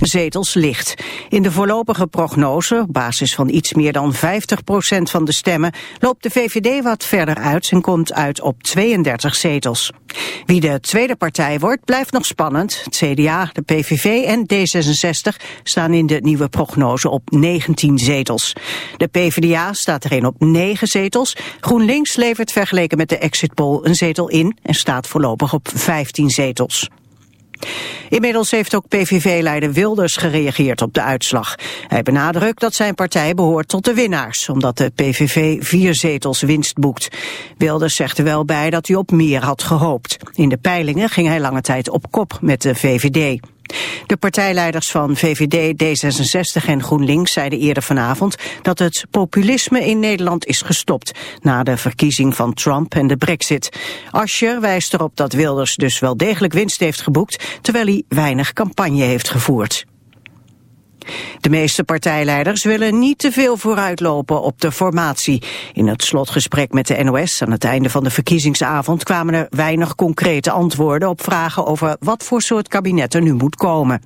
Zetels licht. In de voorlopige prognose, op basis van iets meer dan 50% van de stemmen, loopt de VVD wat verder uit en komt uit op 32 zetels. Wie de tweede partij wordt, blijft nog spannend. Het CDA, de PVV en D66 staan in de nieuwe prognose op 19 zetels. De PvdA staat erin op 9 zetels. GroenLinks levert vergeleken met de exit poll een zetel in en staat voorlopig op 15 zetels. Inmiddels heeft ook PVV-leider Wilders gereageerd op de uitslag. Hij benadrukt dat zijn partij behoort tot de winnaars, omdat de PVV vier zetels winst boekt. Wilders zegt er wel bij dat hij op meer had gehoopt. In de peilingen ging hij lange tijd op kop met de VVD. De partijleiders van VVD, D66 en GroenLinks zeiden eerder vanavond dat het populisme in Nederland is gestopt na de verkiezing van Trump en de brexit. Ascher wijst erop dat Wilders dus wel degelijk winst heeft geboekt, terwijl hij weinig campagne heeft gevoerd. De meeste partijleiders willen niet te veel vooruitlopen op de formatie. In het slotgesprek met de NOS aan het einde van de verkiezingsavond kwamen er weinig concrete antwoorden op vragen over wat voor soort kabinet er nu moet komen.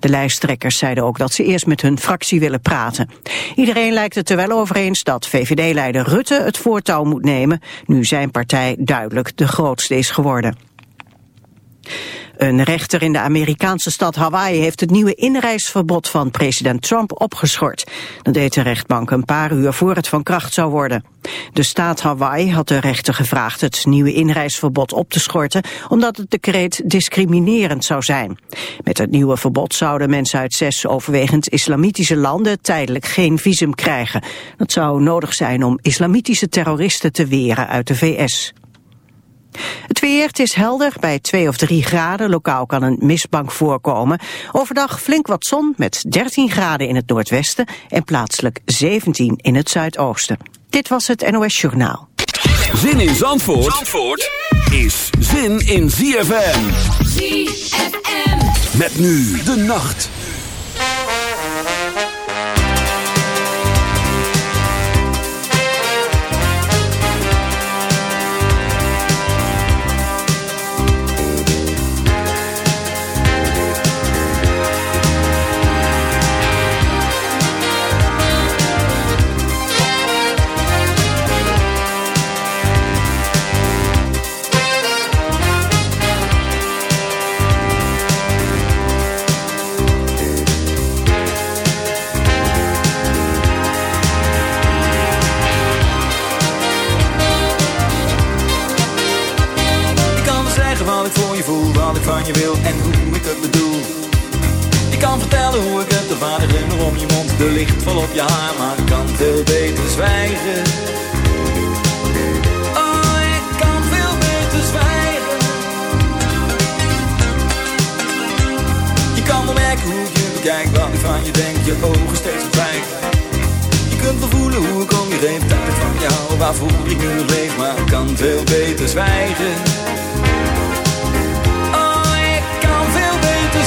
De lijsttrekkers zeiden ook dat ze eerst met hun fractie willen praten. Iedereen lijkt het er wel over eens dat VVD-leider Rutte het voortouw moet nemen, nu zijn partij duidelijk de grootste is geworden. Een rechter in de Amerikaanse stad Hawaii heeft het nieuwe inreisverbod van president Trump opgeschort. Dat deed de rechtbank een paar uur voor het van kracht zou worden. De staat Hawaii had de rechter gevraagd het nieuwe inreisverbod op te schorten, omdat het decreet discriminerend zou zijn. Met het nieuwe verbod zouden mensen uit zes overwegend islamitische landen tijdelijk geen visum krijgen. Dat zou nodig zijn om islamitische terroristen te weren uit de VS. Het weer, het is helder, bij 2 of 3 graden. Lokaal kan een mistbank voorkomen. Overdag flink wat zon met 13 graden in het noordwesten... en plaatselijk 17 in het zuidoosten. Dit was het NOS Journaal. Zin in Zandvoort, Zandvoort is zin in ZFM. ZFM. Met nu de nacht. Je wil en hoe ik het bedoel. Je kan vertellen hoe ik het, de vader om je mond, de licht vol op je haar, maar ik kan veel beter zwijgen. Oh, ik kan veel beter zwijgen. Je kan wel merken hoe je bekijk, wat ik van je denk, je ogen steeds verdwijnt. Je kunt wel voelen hoe ik om je heen, dat ik van jou, waarvoor ik nu leef, maar ik kan veel beter zwijgen.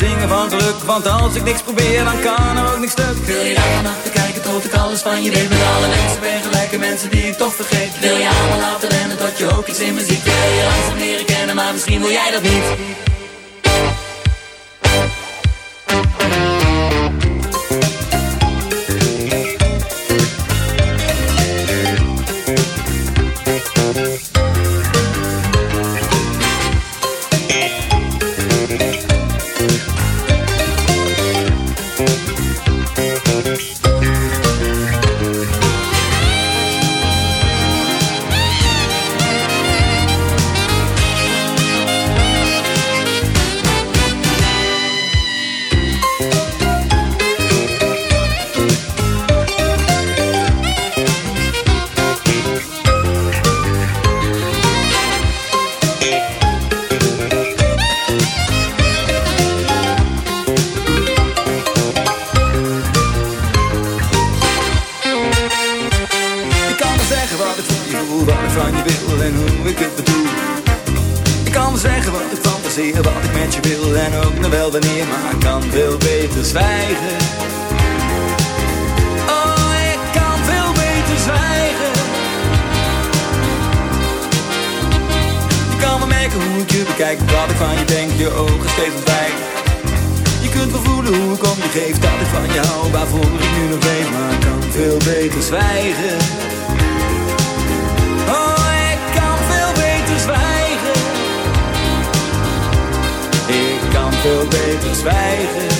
Zingen van geluk, want als ik niks probeer, dan kan er ook niks stuk. Wil je daar te kijken tot ik alles van je weet met alle mensen ben gelijke mensen die ik toch vergeet. Wil je allemaal laten rennen tot je ook iets in me ziet. Wil je langzaam leren kennen, maar misschien wil jij dat niet. Zwijgen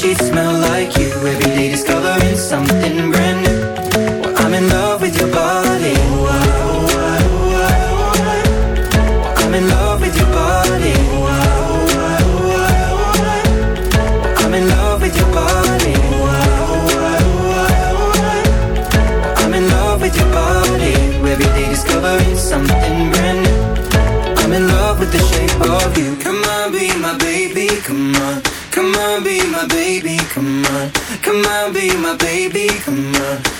sheets smell like my baby, come on.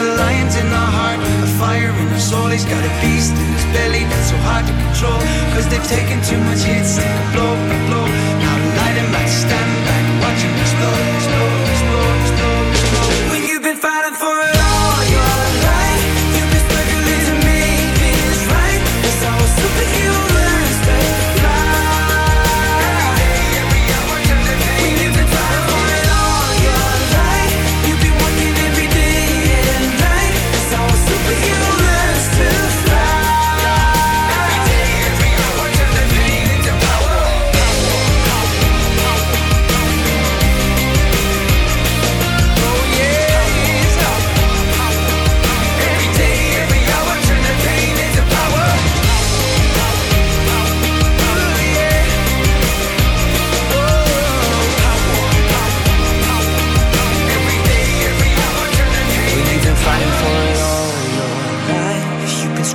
a lion's in our heart, a fire in our soul. He's got a beast in his belly that's so hard to control. Cause they've taken too much hits, they can blow, a blow. Now light him back, stand back, watch him explode, explode, explode, explode, explode. When you've been fighting for it.